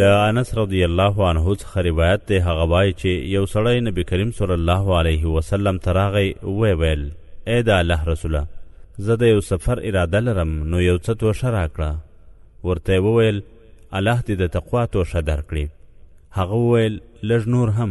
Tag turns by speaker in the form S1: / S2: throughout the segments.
S1: له انس رضی الله عنه څخه روایت دی هغه وایي چې یو سړی نبی کریم صلی الله علیه وسلم ته راغی ویې ویل ای د الله رسوله زه د یو سفر اراده لرم نو یو څه توشه راکړه ورته یې وویل الله دې د تقوا توشه درکړي هغه وویل لږ نور هم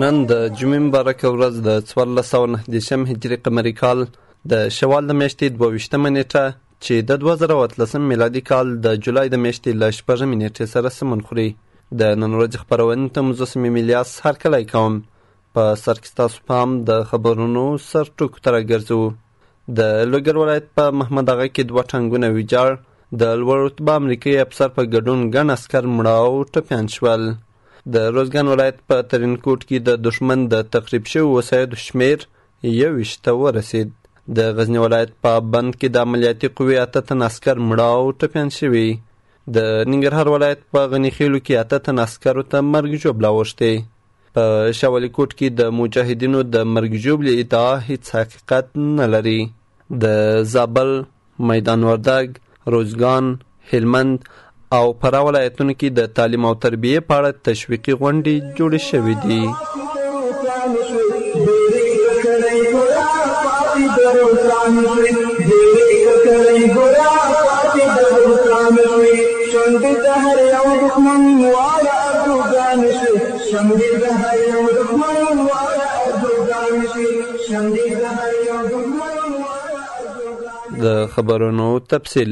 S2: نن د جمعې مبارکه ورځ د څوارلس سوه نهه دېرشم هجري قمري کال د شوال د میاشتې دوه ویشتمه نېټه چې د دوه زره او اتلسم میلادي کال د جولای د میاشتې له شپږمې نېټې سره سمون خوري د نن ورځې خپرونې ته مو زه صمیم الیاس هرکلی کوم په سر کې ستاسو پام د خبرونو سر ټکو ته راګرځو د لوګر ولایت په محمد اغا کې دوه ټانګونه ویجاړ د لوړ رتبه امریکایي افسر په ګډون ګڼ عسکر مړه او ټپیان شول د روزګان ولایت په ترینکوټ کې د دښمن د تخریب شویو وسایدو شمیر یوویشت ته ورسید. د غزني ولایت په بند کې د عملیاتي قوې اته تن عسکر مړه او ټپیان شوي. د ننګرهار ولایت په غني خیلو کې اته تن عسکرو ته مرګ ژوبله اوښتې. په شاولی کوټ کې د مجاهدینو د مرګ ژوبلې ادعا هیڅ حقیقت نه لري. د زابل، میدان وردګ، روزګان، هلمند او فراه ولایتونو کې د تعلیم او تربیې په اړه تشویقي غونډې جوړې شوې دي.
S3: د
S2: خبرونو تفصیل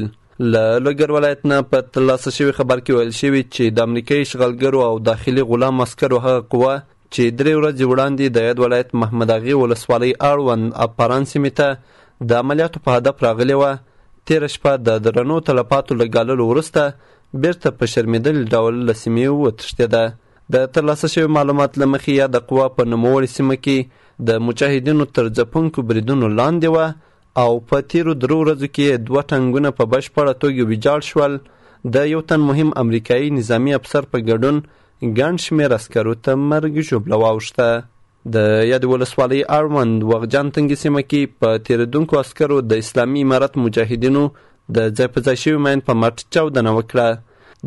S2: له لوګر ولایت نه په ترلاسه شوي خبر کې ویل شوي چې د امریکایي اشغالګرو او داخلي غلام عسکرو هغه قوه چې درې ورځې وړاندې د یاد ولایت محمد اغې ولسوالۍ اړوند اپاران سیمې ته د عملیاتو په هدف راغلې وه تېره شپه د درنو تلفاتو له ګاللو وروسته بېرته په شرمېدلي ډول له سیمې وتښتېده د ترلاسه شوي معلومات له مخې یاده قوه په نوموړې سیمه کې د مجاهدینو تر ځپونکو بریدونو لاندې وه او په تیرو درو ورځو کې یې دوه ټانګونه په بشپړه توګه ویجاړ شول د یو تن مهم امریکایي نظامي افسر په ګډون ګڼ شمېر عسکرو ته مرګ ژوبله واوښته د یادې ولسوالۍ اړوند وغجان تنګې سیمه کې په تېرېدونکو عسکرو د اسلامي امارت مجاهدینو د ځای په ځای شوي ماین په مټ چاودنه وکړه.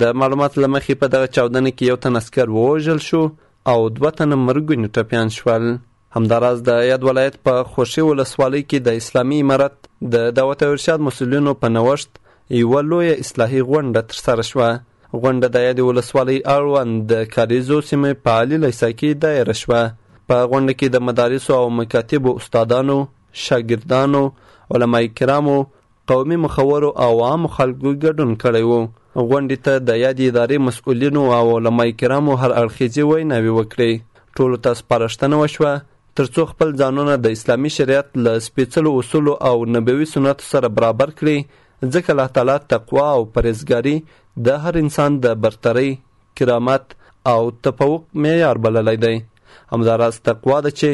S2: د معلوماتو له مخې په دغه چاودنه کې یو تن عسکر ووژل شو او دوه تنه مرګوني ټپیان شول. همداراز د یاد ولایت په خوشې ولسوالۍ کې د اسلامي امارت د دعوت او ارشاد مسؤلینو په نوښت یوه لویه اصلاحي غونډه ترسره شوه غونډه د یادې ولسوالۍ اړوند د کاریزو سیمې په علي لیسا کې دایره شوه. په غونډه کې د مدارسو او مکاتبو استادانو، شاګردانو، علمای کرامو، قومي مخورو او عامو خلکو ګډون کړی و. غونډې ته د یادې ادارې مسؤلینو او علمای کرامو هر اړخیزې ویناوې وکړې. ټولو ته سپارښتنه وشوه ترڅو خپل ځانونه د اسلامي شریعت له سپېڅلو اصولو او نبوي سنتو سره برابر کړي ځکه الله تعالی تقوا او پرهېزګاري د هر انسان د برترۍ، کرامت او تفوق معیار بللی دی. همداراز تقوا ده چې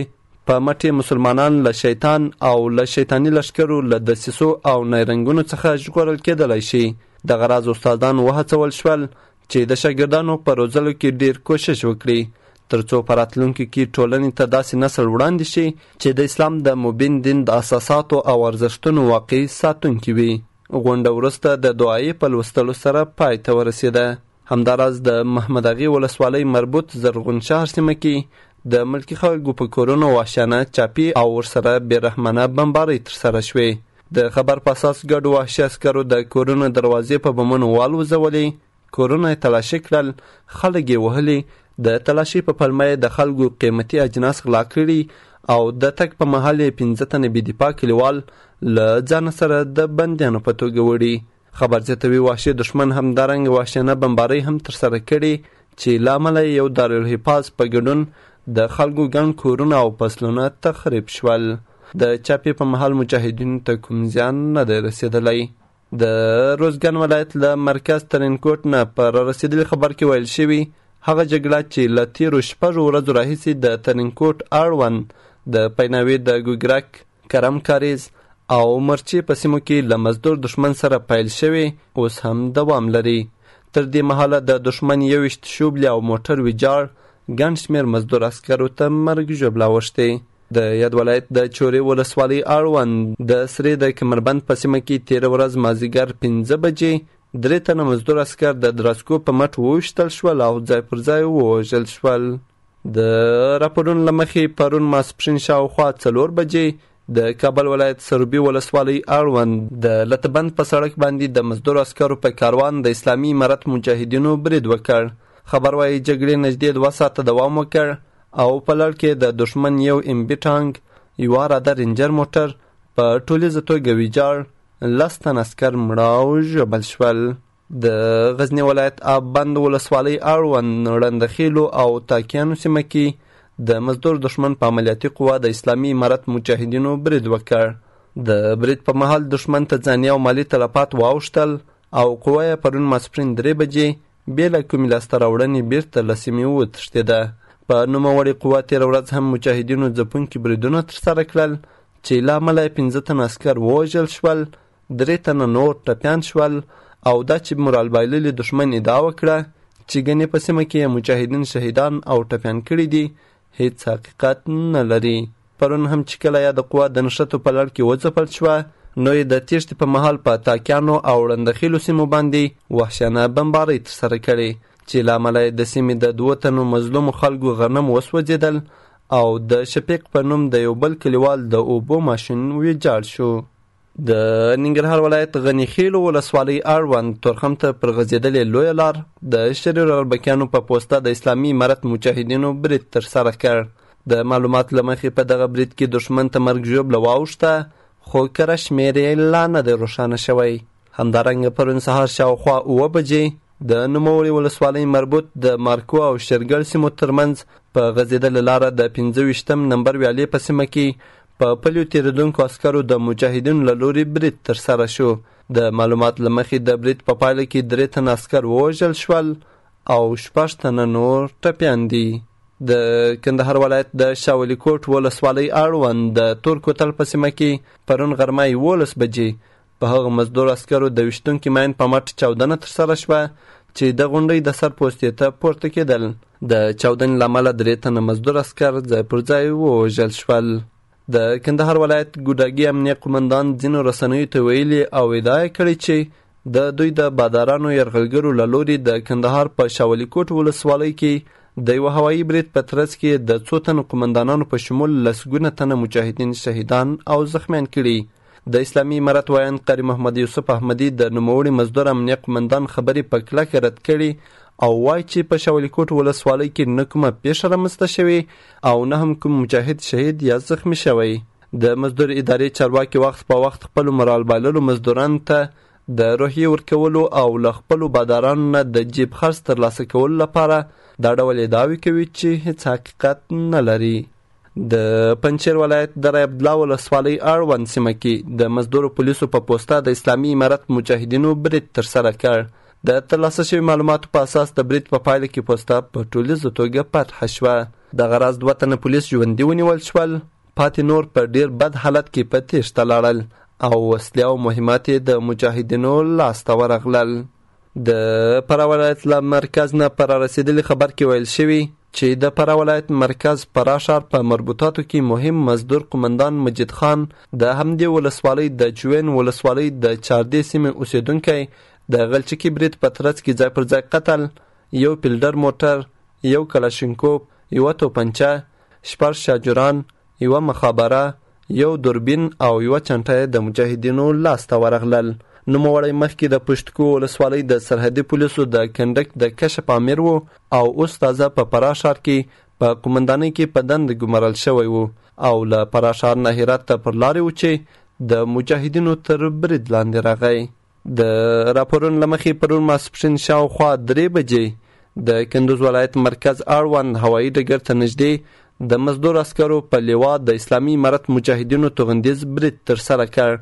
S2: په مټ یې مسلمانان له شیطان او له شیطاني لښکرو له دسیسو او نیرنګونو څخه ژغورل کېدلای شي. دغه راز استادان وهڅول شول چې د شاګردانو په روزلو کې ډېر کوشش وکړي، تر څو په راتلونکي کې ټولنې ته داسې نسل وړاندې شي چې د اسلام د مبین دین د اساساتو او ارزښتونو واقعي ساتونکي وي. غونډه وروسته د دعایې په لوستلو سره پای ته ورسېده. همداراز د محمداغې ولسوالۍ مربوط زرغون شهر سیمه کې د ملکي خلکو په کورونو وحشیانه چاپي او ورسره بې رحمانه بمبارۍ ترسره شوې. د خبر په اساس ګډو وحشي عسکرو د کورونو دروازې په بمونو والوزولې، کورونه یې تلاشي کړل، خلک یې وهلي، د تلاشۍ په پلمه یې د خلکو قیمتي اجناس غلا کړي او د تګ په مهال یې پنځه تنه بې دفاع کلیوال له ځانه سره د بندیانو په توګه وړي. خبر زیاتوي، وحشي دښمن همدارنګه وحشیانه بمبارۍ هم ترسره کړي چې له امله یې یو دارالحفاظ په ګډون د خلکو ګڼ کورونه او فصلونه تخریب شول. د چاپې په مهال مجاهدینو ته کوم زیان نه دی رسېدلی. د روزګان ولایت له مرکز ترینکوټ نه په رارسېدلي خبر کې ویل شوي، هغه جګړه چې له تېرو شپږو ورځو راهیسې د ترینکوټ اړوند د پیناوې د ګوګرک، کرم کارېز او مرچې په سیمو کې له مزدور دښمن سره پیل شوې اوس هم دوام لري. تر دې مهاله د دښمن یوویشت شوبلې او موټر ویجاړ، ګڼ شمېر مزدور عسکرو ته مرګ ژوبله اوښتې. د یاد ولایت د چورې ولسوالۍ اړوند د سرې د کمربند په سیمه کې تېره ورځ مازیګر پنځه بجې درې تنه مزدور عسکر د دراسکو په مټ وویشتل شول او ځای پر ځای ووژل شول. د راپورونو له مخې پرون ماسپښین شاوخوا څلور بجې د کابل ولایت سروبي ولسوالۍ اړوند د لتبند په سړک باندې د مزدور عسکرو په کاروان د اسلامي امارت مجاهدینو برید وکړ خبر وايي جګړې نږدې دوه ساعته دوام وکړ او په لړ کې د دښمن یو ایم بي ټانګ یوه راده رینجر موټر په ټولیزه توګه ویجاړ لس تن عسکر مړه او ژوبل شول د غزني ولایت آب بند ولسوالۍ اړوند ړنده خېلو او تاکیانو سیمه کې د مزدور دښمن په عملیاتي قوا د اسلامي امارت مجاهدینو برید وکړ. د برید په مهال دښمن ته ځاني او مالي تلفات واوښتل او قوا یې پرون ماسپرین درې بجې بې له کومې لاسته راوړنې بیرته له سیمې وتښتېده. په نوموړې قوا تېره ورځ هم مجاهدینو ځپونکي بریدونه ترسره کړل چې له امله یې پنځه تنه عسکر ووژل شول درې تنه نور ټپیان شول او دا چې مورال بایللي دښمن ادعا وکړه چې ګنې په سیمه کې یې مجاهدین شهیدان او ټپیان کړي دي هیڅ حقیقت نه لري. پرون هم چې کله یاده قوه د نښتو په لړ کې وځپل شوه نو یې د تېښتې په مهال په تاکیانو او ړندخیلو سیمو باندې وحشیانه بمبارۍ ترسره کړې چې له امله یې د سیمې د دوو تنو مظلومو خلکو غنم وسوځېدل او د شفیق په نوم د یو بل کلیوال د اوبو ماشین ویجاړ شو. د ننګرهار ولایت غني خېلو ولسوالۍ اړوند تورخم ته پر غځېدلې لویه لار د شریر اربکیانو په پوسته د اسلامي امارت مجاهدینو برید ترسره کړ د معلومات له مخې په دغه برید کې دښمن ته مرګ ژوبله واوښته خو کره شمېر یې لا نه دی روښانه شوی همدارنګه پرون سهار شاوخوا اووه بجې د نوموړې ولسوالۍ مربوط د مارکو او شیرګل سیمو ترمنځ په غځېدلې لاره د پنځه ویشتم نمبر ویالې په سیمه کې په پلیو تېرېدونکو عسکرو د مجاهدینو له لوري برید ترسره شو. د معلومات له مخې د برید په پایله کې درې تنه عسکر ووژل شول او شپږ تنه نور ټپیان دي. د کندهار ولایت د شاه ولي کوټ ولسوالۍ اړوند د تور کوتل په سیمه کې پرون غرمه یوولس بجې په هغو مزدور عسکرو د ویشتونکي ماین په مټ چاودنه ترسره شوه چې د غونډۍ د سر پوستې ته پورته کېدل د چاودنې له امله درې تنه مزدور عسکر ځای پر ځای ووژل شول د کندهار ولایت ګوډاګي امنیه قومندان ځینو رسنیو ته ویلي او ادعا یې کړې چې د دوی د بادارانو یرغلګرو له لوري د کندهار په شاولي کوټ ولسوالۍ کې د یوه هوایي برید په ترڅ کې د څو تنو قومندانانو په شمول لسګونه تنه مجاهدین شهیدان او زخمیان کړي د اسلامي امارت ویاند قاري محمد یوسف احمدي د نوموړي مزدور امنیه قومندان خبرې په کلکه رد کړي او وایي چې په شاولیکوټ ولسوالۍ کې نه کومه پیښه رامنځته شوې او نه هم کوم مجاهد شهید یا زخمی شوی د مزدور ادارې چارواکي وخت په وخت خپلو مرال بایللو مزدورانو ته د روحیې ورکولو او له خپلو بادارانو نه د جیب خرڅ ترلاسه کولو لپاره دا ډول ادعاوې کوي چې هیڅ حقیقت نه لري د پنجشیر ولایت د رایبدلا ولسوالۍ اړوند سیمه کې د مزدورو پولیسو په پوسته د اسلامي امارت مجاهدینو برید ترسره کړ د ترلاسه شوی معلوماتو په اساس د برید په پایله کې پوسته په ټولیزه توګه فتح شوه دغه راز دوه تنه پولیس ژوندي ونیول شول پاتې نور په ډیر بد حالت کې په تیښته لاړل او وسلې او مهمات د مجاهدینو لاسته ورغلل د فراه ولایت له مرکز نه په رارسېدلي خبر کې ویل شوي چې د فراه ولایت مرکز فراه ښار په مربوطاتو کې مهم مزدور قومندان مجید خان د همدې ولسوالۍ د جوین ولسوالۍ د چاردې سیمې اوسېدونکی د غلچکي برید په ترڅ کې ځای پر ځای قتل یو پیلډر موټر یو کلاشینکوف یوه توپنچه شپږ شاجوران یوه مخابره، یو دوربین او یوه چنټه یې د مجاهدینو لاس ته ورغلل. نوموړی مخکې د پشتکو ولسوالۍ د سرحدي پولیسو د کنډک د کشف آمر و او اوس تازه په فراه ښار کې په قومندانۍ کې په دنده ګمارل شوی و او له فراه ښار نه هرات ته پر لارې و چې د مجاهدینو تر برید لاندې راغی. د راپورونو له مخې پرون ماسپښین شاوخوا درې بجې د کندوز ولایت مرکز اړوند هوایي ډګر ته نږدې د مزدور عسکرو په لیوا د اسلامي امارت مجاهدینو توغندیز برید ترسره کړ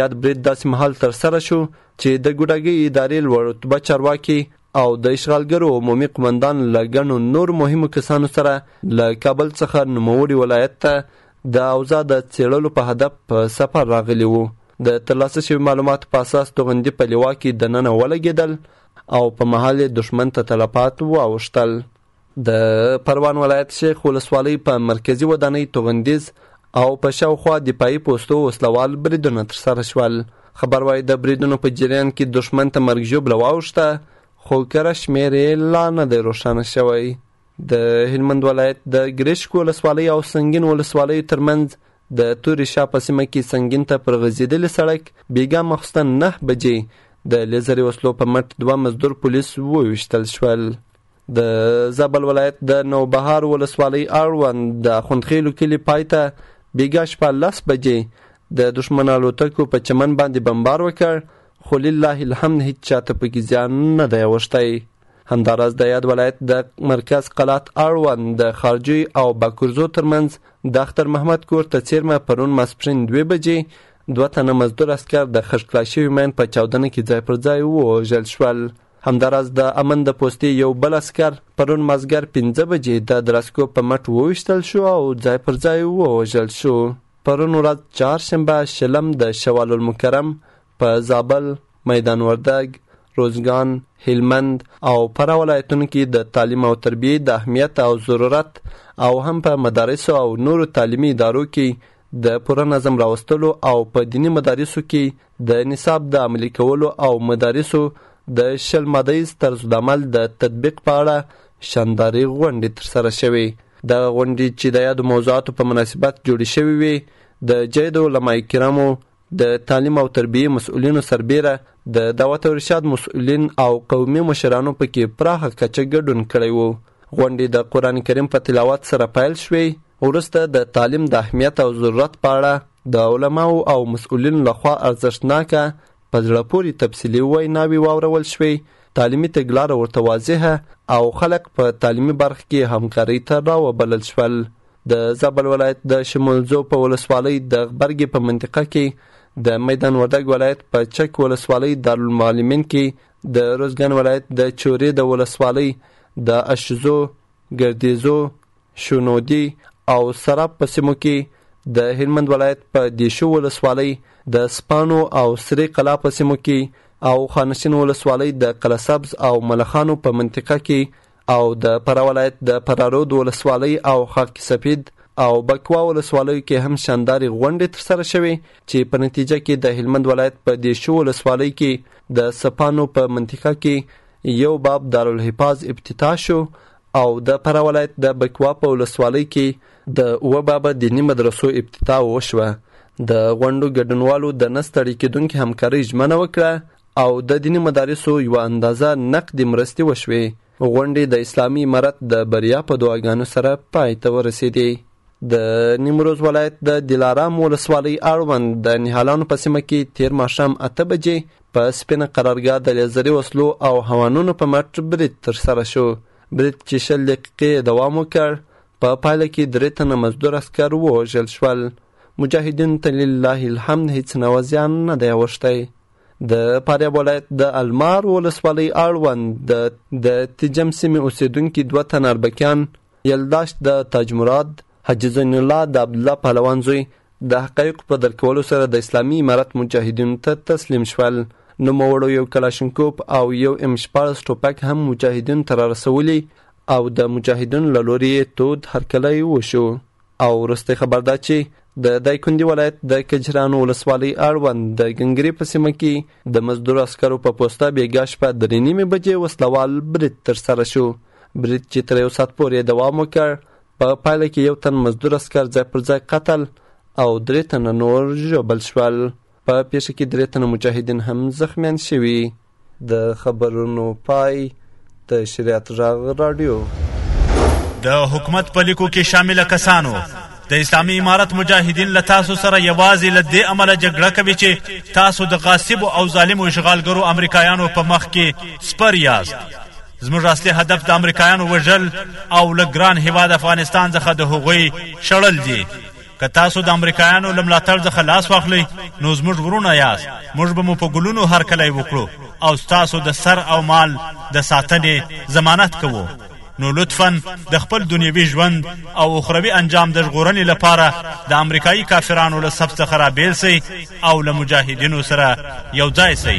S2: یاد برید داسې مهال ترسره شو چې د ګوډاګۍ ادارې لوړ رتبه چارواکي او د اشغالګرو عمومي قومندان له ګڼو نور مهمو کسانو سره له کابل څخه نوموړي ولایت ته د اوضاع د څېړلو په هدف په سفر راغلي وو. د ترلاسه شوي معلوماتو په اساس توغندي په لوا کې دننه ولګېدل او په مهال یې دښمن ته تلفات واوښتل. د پروان ولایت شیخ ولسوالۍ په مرکزي ودانۍ توغندیز او په شاوخوا دفاعي پوستو وسله وال بریدونه ترسره شول. خبر وايي د بریدونو په جریان کې دښمن ته مرګ ژوبله واوښته خو کره شمېر یې لا نه دی روښانه شوی. د هلمند ولایت د ګرشک ولسوالۍ او سنګین ولسوالیو ترمنځ د تورې شا په سیمه کې سنګین ته پر غځېدلي سړک بیګا ماخوستن نه بجې د لیزري وسلو په مټ دوه مزدور پولیس وویشتل شول د زابل ولایت د نوبهار ولسوالۍ اړوند د اخوندخېلو کلي پای ته بیګا شپه لس بجې د دښمن الوتکو په چمن باندې بمبار وکړ خو لله الحمد هیچ چاته پکې زیان نه دی اوښتی همداراز د یاد ولایت د مرکز قلات اړوند د خارجي او بکرزو ترمنځ د اختر محمد کور ته څیرمه پرون ماسپرین دوې بجې دوه تنه مزدور اسکر د خشکلا شوي مین په چاودنه کې ځای پر ځای ووژل شول همداراز د امن د پوستې یو بل اسکر پرون مازګر پنځه بجې د درسکو په مټ وویشتل شو او ځای پر ځای ووژل شو پرون ورځ چهارشنبه شلم د شوال المکرم په زابل، میدان وردګ، روزګان، هلمند او فراه ولایتونو کې د تعلیم او تربیې د اهمیت او ضرورت او هم په مدارسو او نورو تعلیمي ادارو کې د پوره نظم راوستلو او په دیني مدارسو کې د نصاب د عملي کولو او مدارسو د شل ماده ییز طرز العمل د تطبیق په اړه شاندارې غونډې ترسره شوې دغه غونډې چې د یادو موضوعاتو په مناسبت جوړې شوې وې د جید علما کرامو د تعلیم او تربیې مسؤلینو سربیره د دعوت او ارشاد مسؤلین او قومي مشرانو پکې پراخه کچه ګډون کړی وو غونډې د قران کریم په تلاوت سره پیل شوې وروسته د تعلیم د اهمیت او ضرورت په اړه د علماو او مسؤلینو لخوا ارزښتناکه په زړه پورې تفصیلي ویناوې واورول شوې تعلیمي تګلاره ورته واضحه او خلک په تعلیمي برخه کې همکارۍ ته راوبلل شول د زابل ولایت د شمولزو په ولسوالۍ د غبرګې په منطقه کې د میدان وردګ ولایت په چک ولسوالۍ دارالمعلمین کې د روزګان ولایت د چورې د ولسوالۍ د اشزو، ګردیزو، شونودي او سراب په سیمو کې د هلمند ولایت په دیشو ولسوالۍ د سپانو او سرې قلا په سیمو کې او خانشین ولسوالۍ د قلعه سبز او ملخانو په منطقه کې او د فراه ولایت د فراه رود ولسوالۍ او خاک سپید او بکوا ولسوالیو کې هم شاندارې غونډې ترسره شوې چې په نتیجه کې د هلمند ولایت په دیشو ولسوالۍ کې د سپانو په منطقه کې یو باب دارالحفاظ افتتاح شو او د فراه ولایت د بکوا په ولسوالۍ کې د اوه بابه دیني مدرسو افتتاح وشوه د غونډو ګډونوالو د نه ستړې کېدونکې همکارۍ ژمنه وکړه او د دیني مدارسو یوه اندازه نقدي مرستې وشوې. غونډې د اسلامي امارت د بریا په دعاګانو سره پای ته ورسېدې. د نیمروز ولایت د دلارام ولسوالۍ اړوند د نهالانو په سیمه کې تېر ماښام اته بجې په سپینه قرارګاه د لیزري وسلو او هوانونو په مټ برید ترسره شو. برید چې شل دقیقې یې دوام وکړ، په پایله کې درې تنه مزدور عسکر ووژل شول. مجاهدینو ته لله الحمد هیڅ نوع زیان نه دی اوښتی. د فاریاب ولایت د المار ولسوالۍ اړوند د د تجم سیمې اوسېدونکي دوه تن اربکیان یلداشت د تاج مراد حاجي زین الله د عبدالله پهلوان زوی د حقایقو په درک کولو سره د اسلامي امارت مجاهدینو ته تسلیم شول نوموړو یو کلاشینکوپ او یو ام شپاړس ټوپک هم مجاهدینو ته رارسولي او د مجاهدینو له لوري یې تود هرکلی وشو او وروستی خبر دا چې د دایکندي ولایت د کجرانو ولسوالۍ اړوند د ګنګرې په سیمه کې د مزدور عسکرو په پوسته بېګا شپه درې نیمې بجې وسلوال برید ترسره شو برید چې تر یو ساعت پورې دوام وکړ په پایله کې یو تن مزدور عسکر ځای پر ځای قتل او درې تنه نور ژوبل شول په پېښه کې درې تنه مجاهدین هم زخمیان شوي. د خبرونو پای د شریعت غږ راډیو.
S4: د حکومت په لیکو کې شامل کسانو د اسلامي امارت مجاهدین له تاسو سره یوازې له دې امله جګړه کوي چې تاسو د غاصبو او ظالمو اشغالګرو امریکایانو په مخ کې سپر یاست زموږ اصلي هدف د امریکایانو وژل او له ګران هیواد افغانستان څخه د هغوی شړل دي که تاسو د امریکایانو له ملاتړ څخه لاس واخلئ نو زموږ وروڼه یاست موږ به مو په ګلونو هرکلی وکړو او ستاسو د سر او مال د ساتنې ضمانت کوو نو لطفا د خپل دنیوي ژوند او اخروي انجام د ژغورنې لپاره د امریکایي کافرانو له صف څخه رابیل سئ او له مجاهدینو سره یو ځای سئ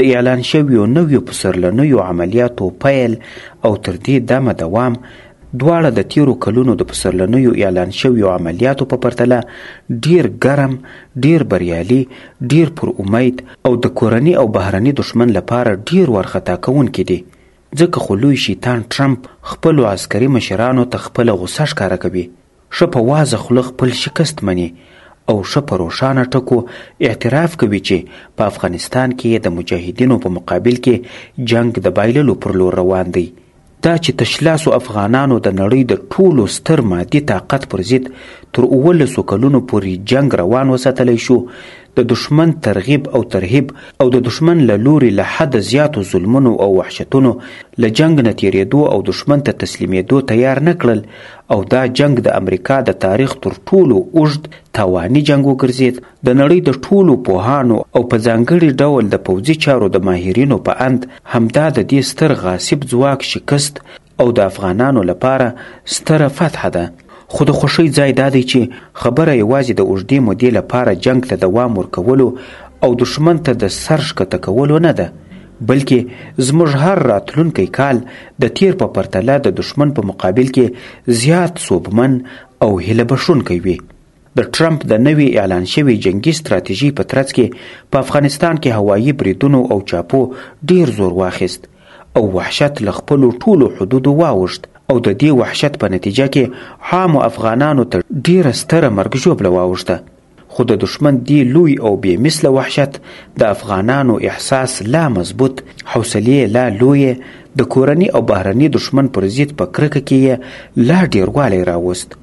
S1: د
S5: اعلان شویو نویو پسرلنیو عملیاتو پیل او تر دې دمه دوام دواړه د تیرو کلونو د پسرلنیو اعلان شویو عملیاتو په پرتله ډیر ګرم، ډیر بریالي، ډیر پر امید او د کورني او بهرني دښمن لپاره ډیر وارخطا کوونکي دي. ځکه خو لوی شیطان ټرمپ خپلو عسکري مشرانو ته خپله غوسه ښکاره کوي ښه په وازه خوله خپل شکست مني او ښه په روښانه ټکو اعتراف کوي چې په افغانستان کې یې د مجاهدینو په مقابل کې جنګ د بایللو پر لور روان دی. دا چې تشلاسو افغانانو د نړۍ د ټولو ستر مادي طاقت پر ضد تر اوولسو کلونو پورې جنګ روان وساتلی شو، د دښمن ترغیب او ترهیب او د دښمن له لوري له حده زیاتو ظلمونو او وحشتونو له جنګ نه تېرېدو او دښمن ته تسلیمېدو تیار نه کړل او دا جنګ د امریکا د تاریخ تر ټولو اوږد تاواني جنګ وګرځید د نړۍ د ټولو پوهانو او په ځانګړي ډول د پوځي چارو د ماهرینو په اند همدا د دې ستر غاصب ځواک شکست او د افغانانو لپاره ستره فتحه ده خو د خوښۍ ځای دا دی چې خبره یوازې د اوږدې مودې لپاره جنګ ته دوام ورکولو او دښمن ته د سر ښکته کولو نه ده بلکې زموږ هر راتلونکی کال د تېر په پرتله د دښمن په مقابل کې زیات سوبمن او هیله بښونکی وي. د ټرمپ د نوې اعلان شوې جنګي ستراتیژۍ په ترڅ کې په افغانستان کې هوایي بریدونو او چاپو ډېر زور واخیست او وحشت له خپلو ټولو حدودو واوښت او د دې وحشت په نتیجه کې عامو افغانانو ته ډېره ستره مرګ ژوبله واوښته. خو د دښمن دې لوی او بې مثله وحشت د افغانانو احساس لا مضبوط، حوصلې یې لا لویې، د کورني او بهرني دښمن پر ضد په کرکه کې یې لا ډېروالی راوست،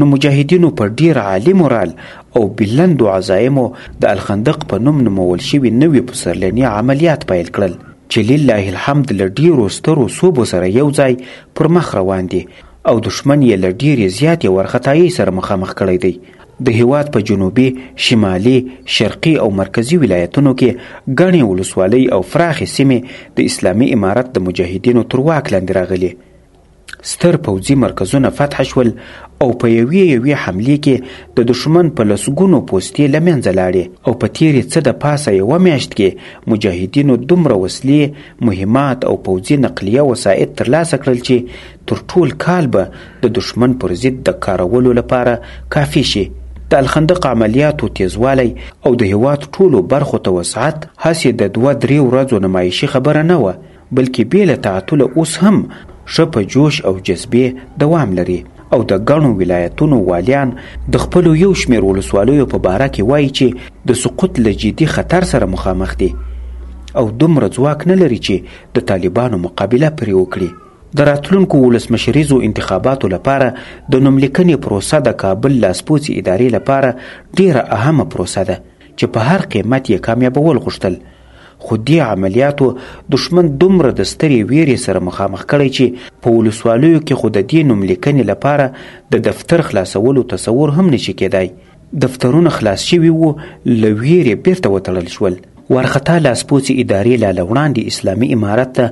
S5: نو مجاهدینو په ډېر عالي مورال او بلندو عزایمو د الخندق په نوم نومول شوي نوي پسرلني عملیات پیل کړل چې لله الحمد له ډېرو سترو سوبو سره یو ځای پر مخ روان دي او دښمن یې له ډېرې زیاتې وارخطایۍ سره مخامخ کړی دی د هېواد په جنوبي، شمالي، شرقي او مرکزي ولایتونو کې ګڼې ولسوالۍ او پراخې سیمې د اسلامي امارت د مجاهدینو تر واک لاندې راغلي. ستر پوځي مرکزونه فتح شول او په یوې یوې حملې کې د دښمن په لسګونو پوستې له منځه لاړې او په تېرې څه د پاسه یوه میاشت کې مجاهدینو دومره وسلې، مهمات او پوځي نقلیه وسایط ترلاسه کړل چې تر ټول کال به د دښمن پر ضد د کارولو لپاره کافي شي. د الخندق عملیاتو تېزوالی او د هېواد ټولو برخو ته وسعت هسې د دوه درې ورځو نمایشي خبره نه وه، بلکې بې له تعطله اوس هم ښه په جوش او جذبې دوام لري او د ګڼو ولایتونو والیان د خپلو یو شمېر ولسوالیو په باره کې وایي چې د سقوط له جدي خطر سره مخامخ دي او دومره ځواک نه لري چې د طالبانو مقابله پرې وکړي. د راتلونکو ولسمشریزو انتخاباتو لپاره د نوملیکنې پروسه د کابل لاسپوڅې ادارې لپاره ډېره اهمه پروسه ده چې په هر قیمت یې کامیابول غوښتل خو دې عملیاتو دښمن دومره د سترې ویرې سره مخامخ کړی چې په ولسوالیو کې خو د دې نوملیکنې لپاره د دفتر خلاصولو تصور هم نشي کېدای دفترونه خلاص شوي وو له ویرې بیرته وتړل شول وارخطا لاسپوڅې ادارې لا له وړاندې اسلامي امارت ته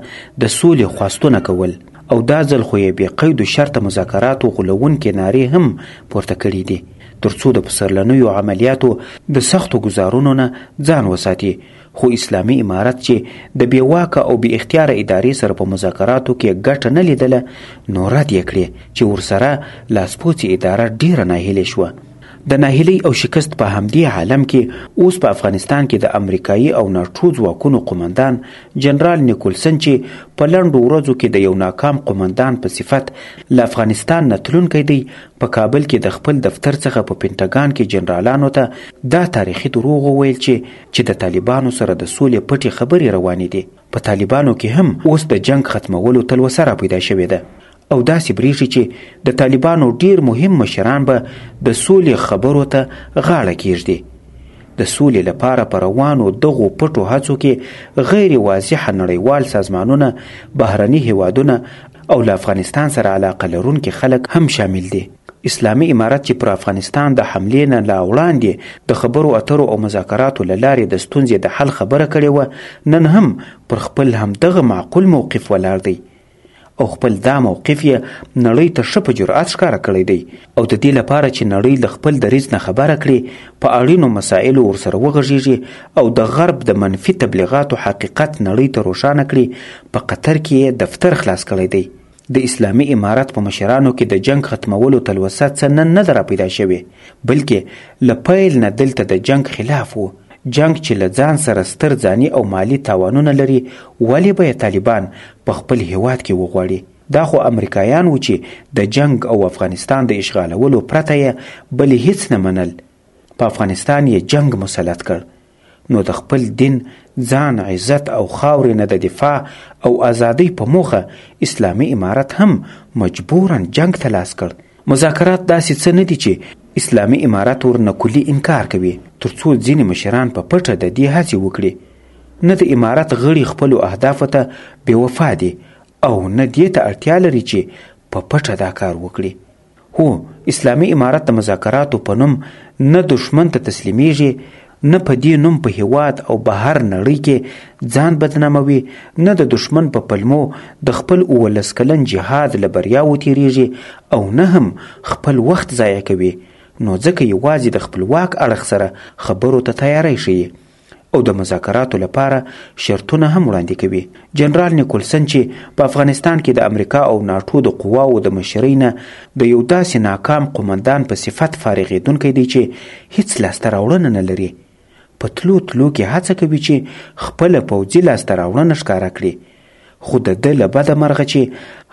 S5: د سولې خواستونه کول او دا ځل خو یې بې قید و شرطه مذاکراتو غولونکې نارې هم پورته کړې دي ترڅو د پسرلنیو عملیاتو د سختو ګزارونو نه ځان وساتي خو اسلامي امارت چې د بې واکه او بې اختیاره ادارې سره په مذاکراتو کې ګټه نه لیدله نو رد یې کړې چې ورسره لاسپوڅې اداره ډیره ناهیلې شوه د ناهیلۍ او شکست په همدې عالم کې اوس په افغانستان کې د امریکایي او ناټو ځواکونو قومندان جنرال نیکولسن چې په لنډو ورځو کې د یو ناکام قومندان په صفت له افغانستان نه تلونکی دی په کابل کې د خپل دفتر څخه په پنټاګان کې جنرالانو ته دا تاریخي دروغ وویل چې چې د طالبانو سره د سولې پټې خبرې روانې دي، په طالبانو کې هم اوس د جنګ ختمولو تلوسه راپیدا شوې ده او داسې برېښي چې د طالبانو ډېر مهم مشران به د سولې خبرو ته غاړه کېږدي. د سولې لپاره په روانو دغو پټو هڅو کې غیر واضحه نړیوال سازمانونه، بهرني هېوادونه او له افغانستان سره علاقه لرونکي خلک هم شامل دي. اسلامي امارت چې پر افغانستان د حملې نه لا وړاندې د خبرو اترو او مذاکراتو له لارې د ستونزې د حل خبره کړې وه، نن هم پر خپل همدغه معقول موقف ولاړ دی او خپل دا موقف یې نړۍ ته ښه په جرأت ښکاره کړی دی او د دې لپاره چې نړۍ له خپل دریځ نه خبره کړي، په اړینو مسایلو ورسره وغږېږي او د غرب د منفي تبلیغاتو حقیقت نړۍ ته روښانه کړي، په قطر کې یې دفتر خلاص کړی دی. د اسلامي امارت په مشرانو کې د جنګ ختمولو تلوسه څه نن نه ده راپیدا شوې، بلکې له پیل نه دلته د جنګ خلاف وو. جنګ چې له ځان سره ستر ځاني او مالي تاوانونه لري، ولې به یې طالبان په خپل هېواد کې وغواړي؟ دا خو امریکایان وو چې د جنګ او افغانستان د اشغالولو پرته یې بل هېڅ نه منل. په افغانستان یې جنګ مسلط کړ نو د خپل دین، ځان، عزت او خاورې نه د دفاع او ازادۍ په موخه اسلامي امارت هم مجبوراً جنګ ته لاس کړ. مذاکرات داسې څه نه دي چې اسلامي امارت ورنه کلي انکار کوي تر څو ځینې مشران په پټه د دې هڅې وکړي. نه د امارت غړي خپلو اهدافو ته بې وفا دي او نه دې ته اړتیا لري چې په پټه دا کار وکړي. هو اسلامي امارت د مذاکراتو په نوم نه دښمن ته تسلیمیږي نه په دې نوم په هیواد او بهر نړۍ کې ځان بدناموي نه د دښمن په پلمو د خپل اوولس کلن جهاد له بریاوو تیریږي او نه هم خپل وخت ضایع کوي نو ځکه یوازې د خپلواک اړخ سره خبرو ته تیاری ښیي او د مذاکراتو لپاره شرطونه هم وړاندې کوي جنرال نیکولسن چې په افغانستان کې د امریکا او ناټو د قواو د مشرۍ نه د یو داسې ناکام قومندان په صفت فارغېدونکی دی چې هیڅ لاسته راوړنه نه لري په تلو تلو کې هڅه کوي چې خپله پوځي لاسته راوړنه ښکاره کړي خو د ده له بده مرغه چې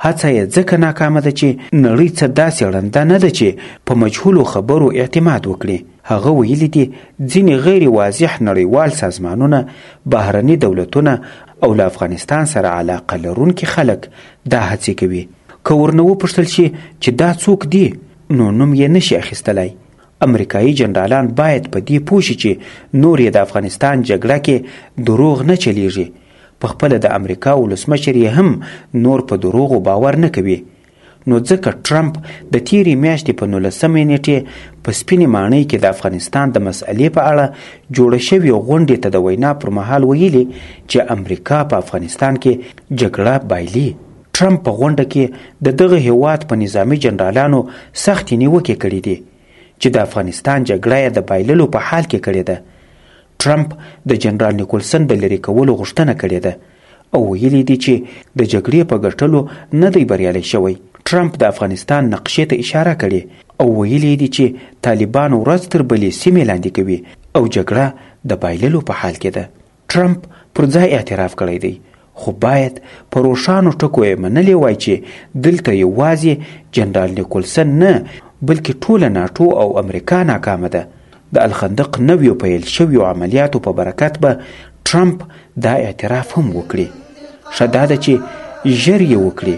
S5: هڅه یې ځکه ناکامه ده چې نړۍ څه داسې ړنده نه ده چې په مجهولو خبرو اعتماد وکړي هغه ویلي دي ځینې غیر واضح نړیوال سازمانونه بهرني دولتونه او له افغانستان سره علاقه لرونکي خلک دا هڅې کوي که ورنه وپوښتل شي چې دا څوک دي نو نوم یې نشي اخیستلای امریکایي جنرالان باید په دې پوه شي چې نور یې د افغانستان جګړه کې دروغ نه چلیږي په خپله د امریکا ولسمشر یې هم نور په دروغو باور نه کوي نو ځکه ټرمپ د تیرې میاشتې په نولسمې نیټې په سپینې ماڼۍ کې د افغانستان د مسئلې په اړه جوړه شوې غونډې ته د وینا پر مهال ویلي چې امریکا په افغانستان کې جګړه بایلي ټرمپ په غونډه کې د دغه هیواد په نظامی جنرالانو سختې نیوکې کړې دي چې د افغانستان جګړه یې د بایللو په حال کې کړې ده ټرمپ د جنرال نیکولسن د لرې کولو غوښتنه کړې ده او ویلي دي چې د جګړې په ګټلو نه دی بریالی شوی ټرمپ د افغانستان نقشې ته اشاره کړې او ویلي دي چې طالبان ورځ تر بلې سیمې لاندې کوي او جګړه د بایللو په حال کې ده ټرمپ پر ځای اعتراف کړی دی خو باید په روښانو ټکو یې منلې وای چې دلته یوازې جنرال نیکولسن نه بلکې ټوله ناټو او امریکا ناکامه ده د الخندق نویو پیل شویو عملیاتو په برکت به ټرمپ دا اعتراف هم وکړي ښه دا ده چې ژر یې وکړي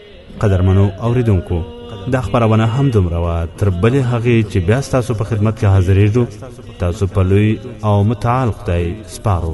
S6: قدرمنو اوریدونکو دا خبرونه هم دومره وه تر بلې هغې چې بیا ستاسو په خدمت کې حاضرېږو تاسو په لوی او متعال خدای سپارو